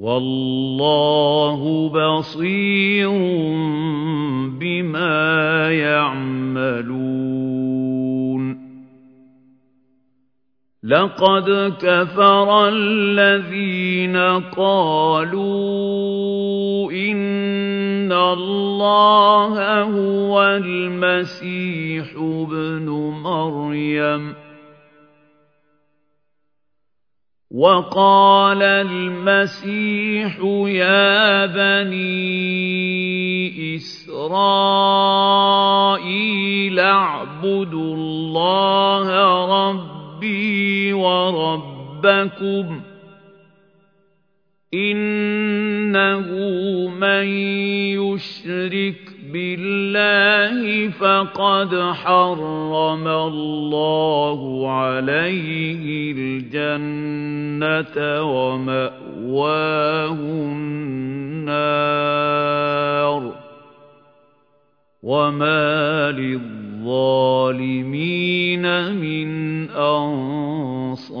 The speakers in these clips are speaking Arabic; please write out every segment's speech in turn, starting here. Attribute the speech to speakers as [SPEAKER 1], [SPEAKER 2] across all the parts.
[SPEAKER 1] وَاللَّهُ بَصِيرٌ بِمَا يَعْمَلُونَ. لَقَدْ كَفَرَ الَّذِينَ قَالُوا إِنَّ اللَّهَ هُوَ الْمَسِيحُ ابْنُ مَرْيَمَ. وَقَالَ الْمَسِيحُ يَا بَنِي إِسْرَائِيلَ اعْبُدُوا اللَّهَ رَبِّي وَرَبَّكُمْ ۖ إِنَّهُ مَن يُشْرِكْ بِاللَّهِ فَقَدْ حَرَّمَ اللَّهُ عَلَيْهِ الْجَنَّةَ وَمَأْوَاهُ النَّارُ ۖ وَمَا لِلظَّالِمِينَ مِنْ أَنصَارٍ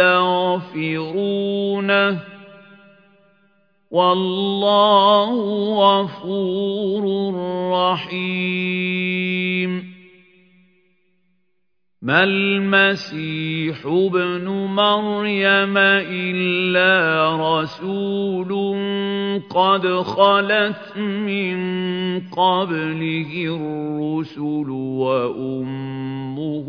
[SPEAKER 1] وَيَسْتَغْفِرُونَهُ ۚ وَاللَّهُ غَفُورٌ رَّحِيمٌ. مَّا الْمَسِيحُ ابْنُ مَرْيَمَ إِلَّا رَسُولٌ قَدْ خَلَتْ مِن قَبْلِهِ الرُّسُلُ وَأُمُّهُ